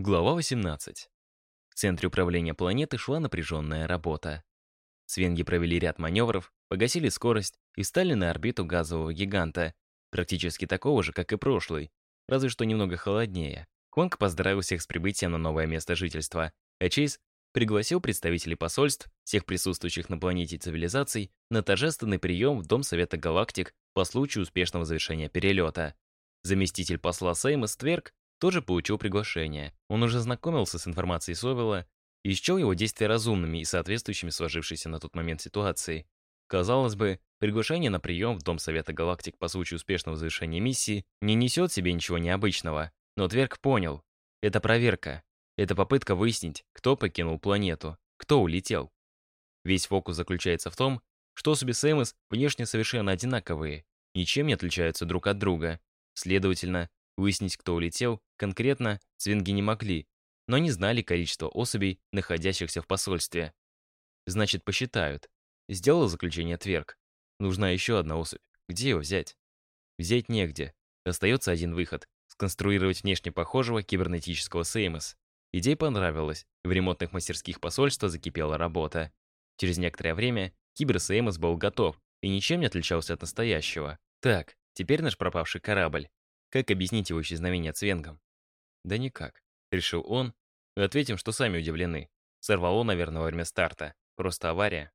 Глава 18. В центре управления планеты шла напряженная работа. Свенги провели ряд маневров, погасили скорость и стали на орбиту газового гиганта, практически такого же, как и прошлый, разве что немного холоднее. Конг поздравил всех с прибытием на новое место жительства, а Чейз пригласил представителей посольств всех присутствующих на планете цивилизаций на торжественный прием в Дом Совета Галактик по случаю успешного завершения перелета. Заместитель посла Сеймос Тверк тоже получил приглашение. Он уже знакомился с информацией Совела и счел его действия разумными и соответствующими сложившейся на тот момент ситуации. Казалось бы, приглашение на прием в Дом Совета Галактик по случаю успешного завершения миссии не несет в себе ничего необычного. Но Тверк понял. Это проверка. Это попытка выяснить, кто покинул планету, кто улетел. Весь фокус заключается в том, что особи Сэмос внешне совершенно одинаковые, ничем не отличаются друг от друга. Следовательно, Выяснить, кто улетел, конкретно свинги не могли, но они знали количество особей, находящихся в посольстве. Значит, посчитают. Сделал заключение Тверк. Нужна еще одна особь. Где его взять? Взять негде. Остается один выход — сконструировать внешне похожего кибернетического Сеймос. Идея понравилась, в ремонтных мастерских посольства закипела работа. Через некоторое время кибер-Сеймос был готов и ничем не отличался от настоящего. Так, теперь наш пропавший корабль. Как объяснить его исчезновение цвенгам? Да никак, решил он, ответим, что сами удивлены. Сорвало, наверное, во время старта. Просто авария.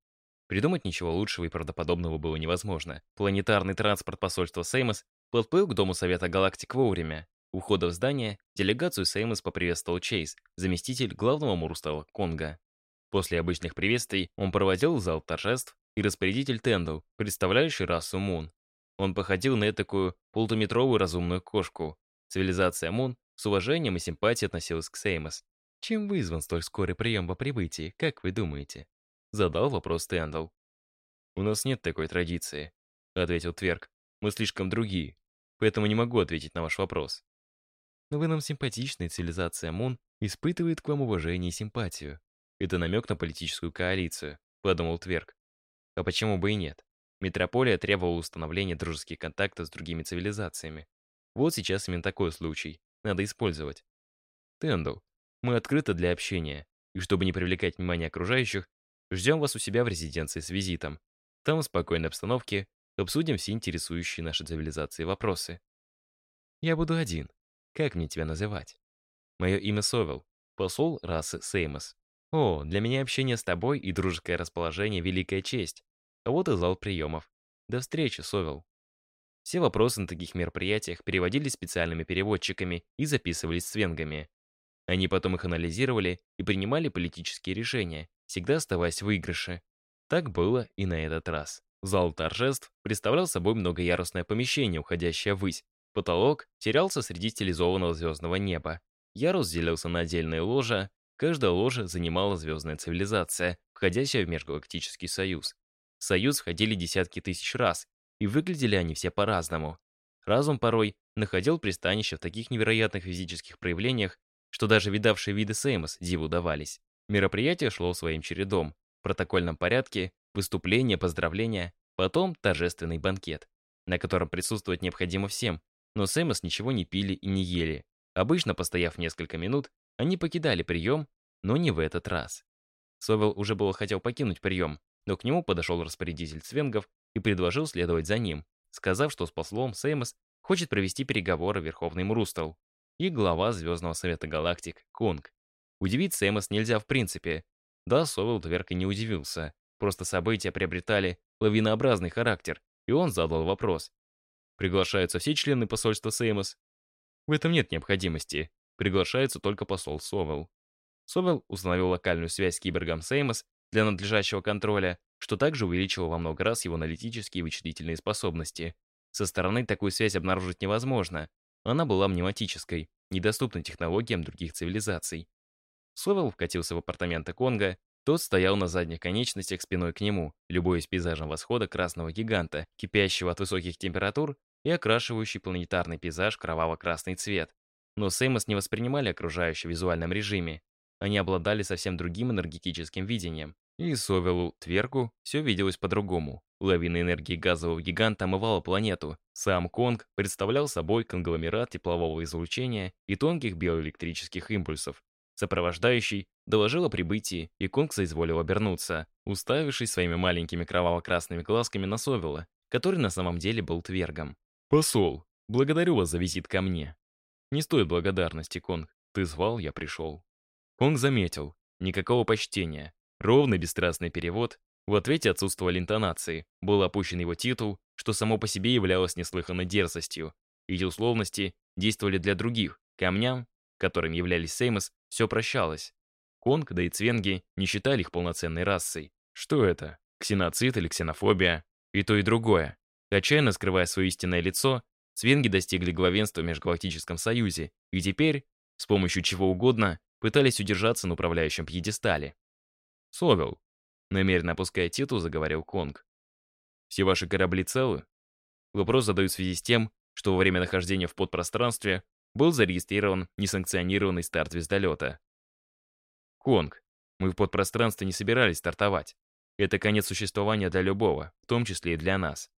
Придумать ничего лучшего и правдоподобного было невозможно. Планетарный транспорт посольства Сеймос подплыл к Дому Совета Галактик вовремя. У входа в здание делегацию Сеймос поприветствовал Чейз, заместитель главного Мурустала Конга. После обычных приветствий он проводил в зал торжеств. И распорядитель Тендл, представляющий расу Мун. Он походил на такую полутометровую разумную кошку. Цивилизация Мун с уважением и симпатией относилась к Сеймос. «Чем вызван столь скорый прием по прибытии, как вы думаете?» Задал вопрос Тэндл. «У нас нет такой традиции», — ответил Тверк. «Мы слишком другие, поэтому не могу ответить на ваш вопрос». «Но вы нам симпатичны, цивилизация Мун испытывает к вам уважение и симпатию. Это намек на политическую коалицию», — подумал Тверк. «А почему бы и нет? Метрополия требовала установления дружеских контактов с другими цивилизациями. Вот сейчас именно такой случай. Надо использовать. Тендл, мы открыты для общения, и чтобы не привлекать внимание окружающих, ждем вас у себя в резиденции с визитом. Там в спокойной обстановке обсудим все интересующие наши цивилизации вопросы. Я буду один. Как мне тебя называть? Мое имя Совел, посол расы Сеймос. О, для меня общение с тобой и дружеское расположение — великая честь. Вот и зал приемов. До встречи, Совел. Все вопросы на таких мероприятиях переводились специальными переводчиками и записывались свенгами. Они потом их анализировали и принимали политические решения, всегда оставаясь в выигрыше. Так было и на этот раз. Зал торжеств представлял собой многоярусное помещение, уходящее ввысь. Потолок терялся среди стилизованного звездного неба. Ярус делился на отдельные ложа, каждая ложа занимала звездная цивилизация, входящая в Межгалактический Союз. В Союз входили десятки тысяч раз, и выглядели они все по-разному. Разум порой находил пристанище в таких невероятных физических проявлениях, что даже видавшие виды Сеймос диву давались. Мероприятие шло своим чередом. В протокольном порядке, выступления, поздравления, потом торжественный банкет, на котором присутствовать необходимо всем, но Сеймос ничего не пили и не ели. Обычно, постояв несколько минут, они покидали прием, но не в этот раз. Совел уже было хотел покинуть прием, но к нему подошел распорядитель Свенгов и предложил следовать за ним, сказав, что с послом Сеймос хочет провести переговоры Верховный Мрустал и глава Звездного Совета Галактик Конг. Удивить Сеймос нельзя в принципе. Да, Совел Тверка не удивился. Просто события приобретали лавинообразный характер, и он задал вопрос. Приглашаются все члены посольства Сеймос? В этом нет необходимости. Приглашается только посол Совел. Совел установил локальную связь с кибергом Сеймос для надлежащего контроля, что также увеличило во много раз его аналитические и вычислительные способности. Со стороны такую связь обнаружить невозможно. Она была мнематической, недоступной технологиям других цивилизаций. Совел вкатился в апартаменты Конга, тот стоял на задних конечностях спиной к нему, любуясь пейзажем восхода красного гиганта, кипящего от высоких температур и окрашивающий планетарный пейзаж кроваво-красный цвет. Но Сеймос не воспринимали окружающее в визуальном режиме. Они обладали совсем другим энергетическим видением. И Совелу Тверку все виделось по-другому. Лавина энергии газового гиганта омывала планету. Сам Конг представлял собой конгломерат теплового излучения и тонких биоэлектрических импульсов. Сопровождающий доложил о прибытии, и Конг соизволил обернуться, уставившись своими маленькими кроваво-красными глазками на Совела, который на самом деле был твергом. «Посол, благодарю вас за визит ко мне». «Не стоит благодарности, Конг. Ты звал, я пришел». Конг заметил. Никакого почтения. Ровный бесстрастный перевод, в ответе отсутствовали интонации, был опущен его титул, что само по себе являлось неслыханной дерзостью. Эти условности действовали для других. Камням, которыми являлись Сеймос, все прощалось. Конг, да и Цвенги не считали их полноценной расой. Что это? Ксеноцид или ксенофобия? И то, и другое. Отчаянно скрывая свое истинное лицо, Цвенги достигли главенства в Межгалактическом Союзе и теперь, с помощью чего угодно, пытались удержаться на управляющем пьедестале. Совел, Намеренно опуская титул, заговорил Конг. «Все ваши корабли целы?» Вопрос задают в связи с тем, что во время нахождения в подпространстве был зарегистрирован несанкционированный старт звездолета. «Конг, мы в подпространстве не собирались стартовать. Это конец существования для любого, в том числе и для нас.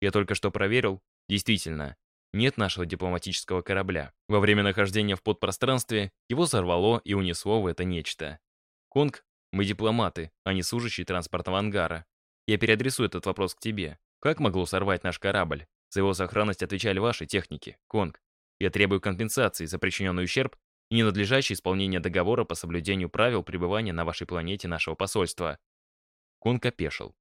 Я только что проверил, действительно, нет нашего дипломатического корабля. Во время нахождения в подпространстве его сорвало и унесло в это нечто. Конг мы дипломаты, а не служащие транспортного ангара. Я переадресую этот вопрос к тебе. Как могло сорвать наш корабль? За его сохранность отвечали ваши техники, Конг. Я требую компенсации за причиненный ущерб и ненадлежащее исполнение договора по соблюдению правил пребывания на вашей планете нашего посольства. Конг опешил.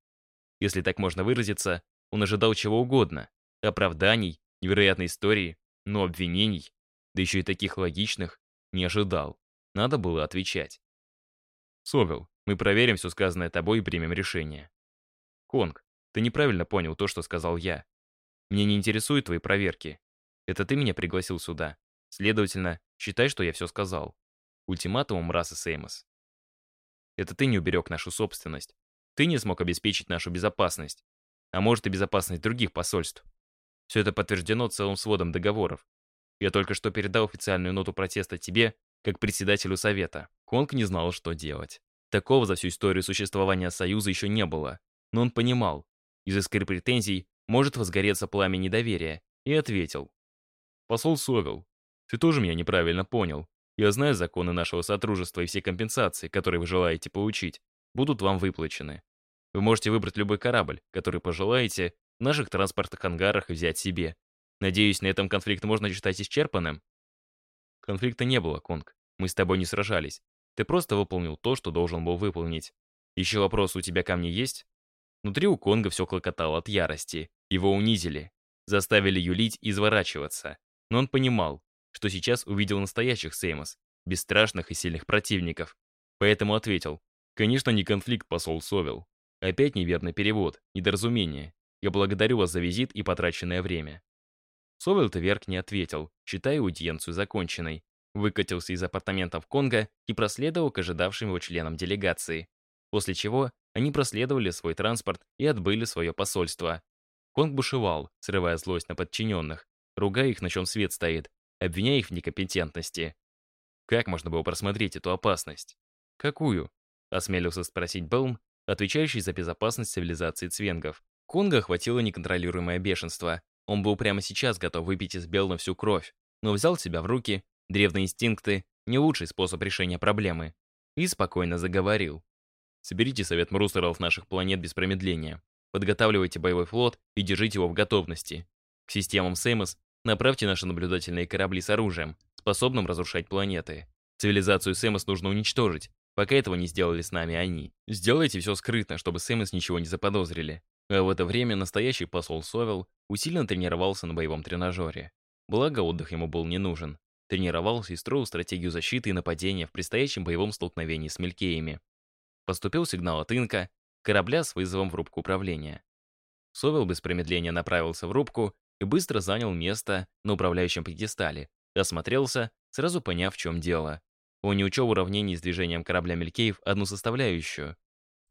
Если так можно выразиться, он ожидал чего угодно. Оправданий, невероятной истории, но обвинений, да еще и таких логичных, не ожидал. Надо было отвечать. Совел, мы проверим все сказанное тобой и примем решение. Конг, ты неправильно понял то, что сказал я. Мне не интересуют твои проверки. Это ты меня пригласил сюда. Следовательно, считай, что я все сказал. Ультиматумом расы Сеймос. Это ты не уберег нашу собственность. Ты не смог обеспечить нашу безопасность. А может и безопасность других посольств. Все это подтверждено целым сводом договоров. Я только что передал официальную ноту протеста тебе как председателю совета. Конг не знал, что делать. Такого за всю историю существования Союза еще не было. Но он понимал, из искры претензий может возгореться пламя недоверия, и ответил. «Посол Совел, ты тоже меня неправильно понял. Я знаю законы нашего сотрудничества и все компенсации, которые вы желаете получить, будут вам выплачены. Вы можете выбрать любой корабль, который пожелаете, в наших транспортных ангарах и взять себе. Надеюсь, на этом конфликт можно считать исчерпанным?» Конфликта не было, Конг. Мы с тобой не сражались. Ты просто выполнил то, что должен был выполнить. Еще вопрос у тебя ко мне есть? Внутри у Конга все клокотало от ярости. Его унизили. Заставили юлить и изворачиваться. Но он понимал, что сейчас увидел настоящих Сеймос, бесстрашных и сильных противников. Поэтому ответил. Конечно, не конфликт, посол Совел. Опять неверный перевод, недоразумение. Я благодарю вас за визит и потраченное время. Совел Тверк не ответил, считая аудиенцию законченной. Выкатился из апартаментов Конга и проследовал к ожидавшим его членам делегации. После чего они проследовали свой транспорт и отбыли свое посольство. Конг бушевал, срывая злость на подчиненных, ругая их, на чем свет стоит, обвиняя их в некомпетентности. Как можно было просмотреть эту опасность? Какую? Осмелился спросить Белм, отвечающий за безопасность цивилизации цвенгов. Конга охватило неконтролируемое бешенство. Он был прямо сейчас готов выпить из Белна всю кровь, но взял себя в руки, древние инстинкты — не лучший способ решения проблемы, и спокойно заговорил. Соберите совет мрустеров наших планет без промедления. Подготавливайте боевой флот и держите его в готовности. К системам Сеймос направьте наши наблюдательные корабли с оружием, способным разрушать планеты. Цивилизацию Сеймос нужно уничтожить, пока этого не сделали с нами они. Сделайте все скрытно, чтобы Сеймос ничего не заподозрили. А в это время настоящий посол Совел усиленно тренировался на боевом тренажере. Благо, отдых ему был не нужен. Тренировался и строил стратегию защиты и нападения в предстоящем боевом столкновении с Мелькеями. Поступил сигнал от Инка, корабля с вызовом в рубку управления. Совел без промедления направился в рубку и быстро занял место на управляющем пьедестале, осмотрелся, сразу поняв, в чем дело. Он не учел уравнений с движением корабля Мелькеев одну составляющую.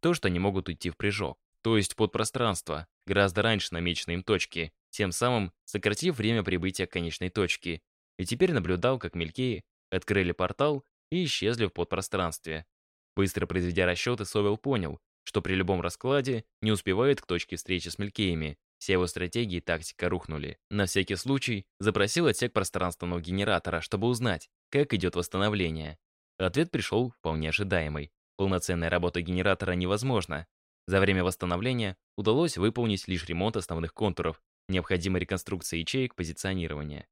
То, что они могут уйти в прыжок то есть подпространство, гораздо раньше намеченной им точки, тем самым сократив время прибытия к конечной точке. И теперь наблюдал, как Мелькеи открыли портал и исчезли в подпространстве. Быстро произведя расчеты, Совел понял, что при любом раскладе не успевает к точке встречи с Мелькеями. Все его стратегии и тактика рухнули. На всякий случай запросил отсек пространственного генератора, чтобы узнать, как идет восстановление. Ответ пришел вполне ожидаемый. Полноценная работа генератора невозможна. За время восстановления удалось выполнить лишь ремонт основных контуров, необходимой реконструкции ячеек позиционирования.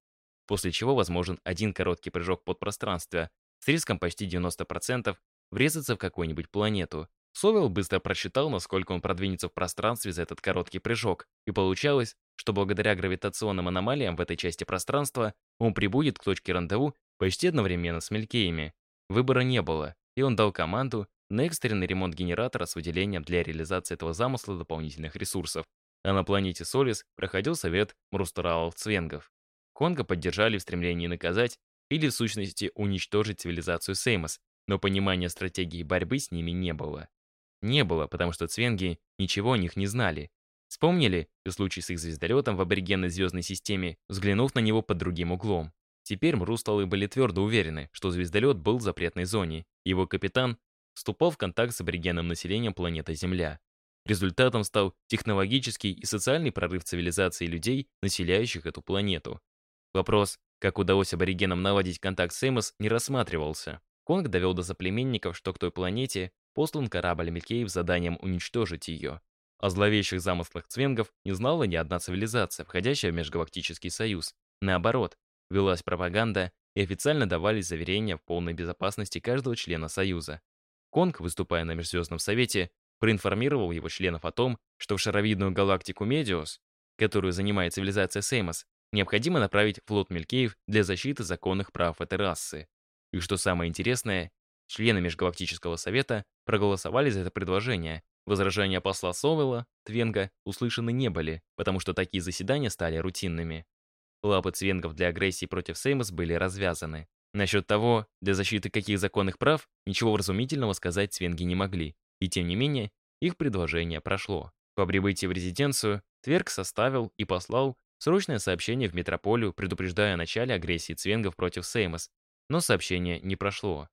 После чего возможен один короткий прыжок под пространство с риском почти 90% врезаться в какую-нибудь планету. Совел быстро просчитал, насколько он продвинется в пространстве за этот короткий прыжок, и получалось, что благодаря гравитационным аномалиям в этой части пространства он прибудет к точке рандеву почти одновременно с Мелькеями. Выбора не было, и он дал команду на экстренный ремонт генератора с выделением для реализации этого замысла дополнительных ресурсов. А на планете Солис проходил совет Мрустуралов-Цвенгов. Конга поддержали в стремлении наказать или в сущности уничтожить цивилизацию Сеймос, но понимания стратегии борьбы с ними не было. Не было, потому что цвенги ничего о них не знали. Вспомнили и случай с их звездолетом в аборигенной звездной системе, взглянув на него под другим углом. Теперь Мрусталы были твердо уверены, что звездолет был в запретной зоне. Его капитан вступал в контакт с аборигенным населением планеты Земля. Результатом стал технологический и социальный прорыв цивилизации людей, населяющих эту планету. Вопрос, как удалось аборигенам наладить контакт с Эймос, не рассматривался. Конг довел до соплеменников, что к той планете послан корабль Микеев с заданием уничтожить ее. О зловещих замыслах цвенгов не знала ни одна цивилизация, входящая в Межгалактический Союз. Наоборот, велась пропаганда и официально давались заверения в полной безопасности каждого члена Союза. Конг, выступая на Межзвездном Совете, проинформировал его членов о том, что в шаровидную галактику Медиус, которую занимает цивилизация Сеймос, необходимо направить флот Мелькеев для защиты законных прав этой расы. И что самое интересное, члены Межгалактического Совета проголосовали за это предложение. Возражения посла Совела, Твенга, услышаны не были, потому что такие заседания стали рутинными. Лапы Цвенгов для агрессии против Сеймос были развязаны. Насчет того, для защиты каких законных прав, ничего вразумительного сказать Цвенги не могли. И тем не менее, их предложение прошло. По прибытии в резиденцию Тверк составил и послал срочное сообщение в метрополию, предупреждая о начале агрессии Цвенгов против Сеймос, но сообщение не прошло.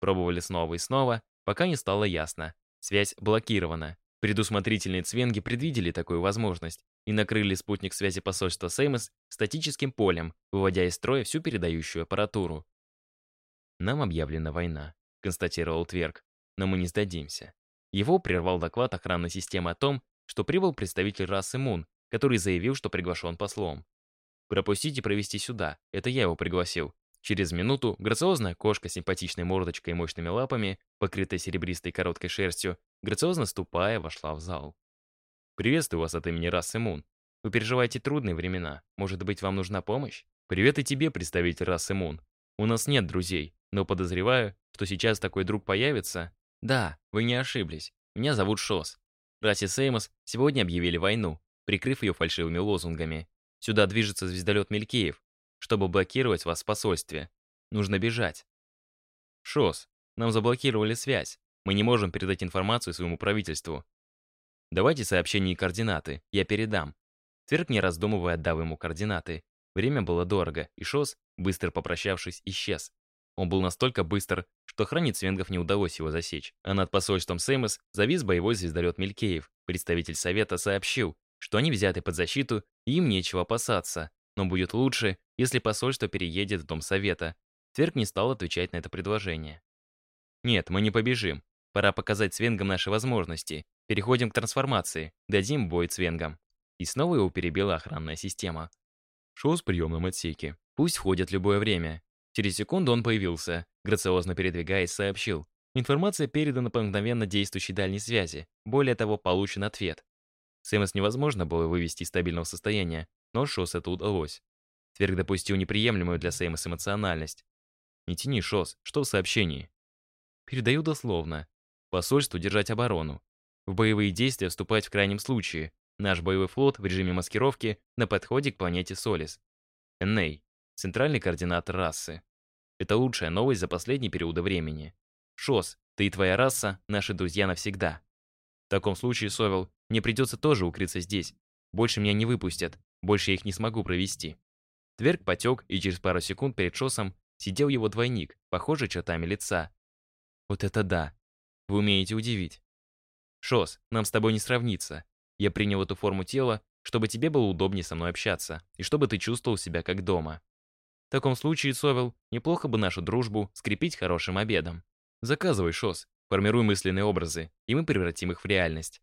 Пробовали снова и снова, пока не стало ясно. Связь блокирована. Предусмотрительные Цвенги предвидели такую возможность и накрыли спутник связи посольства Сеймос статическим полем, выводя из строя всю передающую аппаратуру. «Нам объявлена война», — констатировал Тверк, «но мы не сдадимся». Его прервал доклад охранной системы о том, что прибыл представитель расы Мун, который заявил, что приглашен послом. «Пропустите провести сюда, это я его пригласил». Через минуту грациозная кошка с симпатичной мордочкой и мощными лапами, покрытая серебристой короткой шерстью, грациозно ступая, вошла в зал. «Приветствую вас от имени расы Мун. Вы переживаете трудные времена. Может быть, вам нужна помощь? Привет и тебе, представитель расы Мун. У нас нет друзей, но подозреваю, что сейчас такой друг появится. Да, вы не ошиблись. Меня зовут Шос. Расе Сеймос сегодня объявили войну, прикрыв ее фальшивыми лозунгами. Сюда движется звездолет Мелькеев, чтобы блокировать вас в посольстве. Нужно бежать. Шос, нам заблокировали связь. Мы не можем передать информацию своему правительству. Давайте сообщение и координаты, я передам. Тверк, не раздумывая, отдал ему координаты. Время было дорого, и Шос, быстро попрощавшись, исчез. Он был настолько быстр, что охране Цвенгов не удалось его засечь. А над посольством Сеймос завис боевой звездолет Мелькеев. Представитель Совета сообщил, что они взяты под защиту, и им нечего опасаться. Но будет лучше, если посольство переедет в Дом Совета. Тверк не стал отвечать на это предложение. «Нет, мы не побежим. Пора показать Цвенгам наши возможности. Переходим к трансформации. Дадим бой Цвенгам». И снова его перебила охранная система. Шоу с приемном отсеке. Пусть входят любое время. Через секунду он появился, грациозно передвигаясь, сообщил. Информация передана по мгновенно действующей дальней связи. Более того, получен ответ. Сэмос невозможно было вывести из стабильного состояния, но Шос это удалось. Тверк допустил неприемлемую для Сэмос эмоциональность. «Не тяни, Шос, что в сообщении?» Передаю дословно. Посольству держать оборону. В боевые действия вступать в крайнем случае. Наш боевой флот в режиме маскировки на подходе к планете Солис. Эней центральный координатор расы. Это лучшая новость за последний период времени. Шос, ты и твоя раса — наши друзья навсегда. В таком случае, Совел, мне придется тоже укрыться здесь. Больше меня не выпустят, больше я их не смогу провести. Тверк потек, и через пару секунд перед Шосом сидел его двойник, похожий чертами лица. Вот это да! Вы умеете удивить. «Шос, нам с тобой не сравнится. Я принял эту форму тела, чтобы тебе было удобнее со мной общаться, и чтобы ты чувствовал себя как дома. В таком случае, Совел, неплохо бы нашу дружбу скрепить хорошим обедом. Заказывай, Шос, формируй мысленные образы, и мы превратим их в реальность.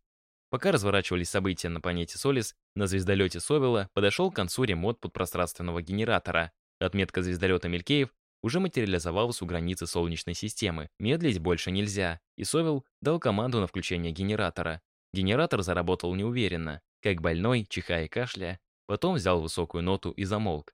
Пока разворачивались события на планете Солис, на звездолете Совела подошел к концу ремонт подпространственного генератора. Отметка звездолета Мелькеев уже материализовалась у границы Солнечной системы. Медлить больше нельзя, и Совел дал команду на включение генератора. Генератор заработал неуверенно, как больной, чихая и кашляя, потом взял высокую ноту и замолк.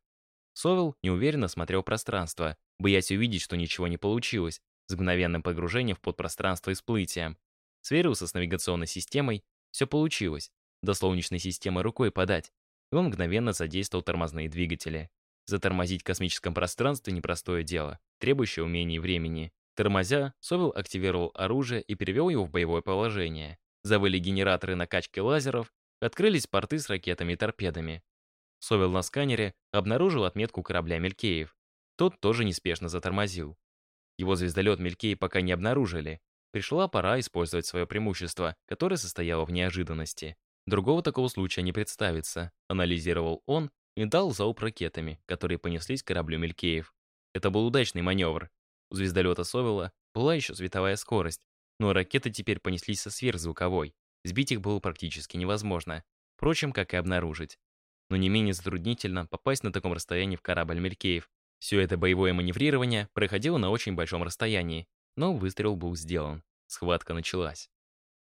Совел неуверенно смотрел пространство, боясь увидеть, что ничего не получилось, с мгновенным погружением в подпространство и всплытием. Сверился с навигационной системой, все получилось. До Солнечной системы рукой подать. И он мгновенно задействовал тормозные двигатели. Затормозить в космическом пространстве непростое дело, требующее умений и времени. Тормозя, Совел активировал оружие и перевел его в боевое положение. Завыли генераторы накачки лазеров, открылись порты с ракетами и торпедами. Совел на сканере обнаружил отметку корабля Мелькеев. Тот тоже неспешно затормозил. Его звездолет Мелькеи пока не обнаружили. Пришла пора использовать свое преимущество, которое состояло в неожиданности. Другого такого случая не представится, анализировал он и дал залп ракетами, которые понеслись к кораблю Мелькеев. Это был удачный маневр. У звездолета Совела была еще световая скорость, но ракеты теперь понеслись со сверхзвуковой. Сбить их было практически невозможно. Впрочем, как и обнаружить. Но не менее затруднительно попасть на таком расстоянии в корабль Мелькеев. Все это боевое маневрирование проходило на очень большом расстоянии, но выстрел был сделан. Схватка началась.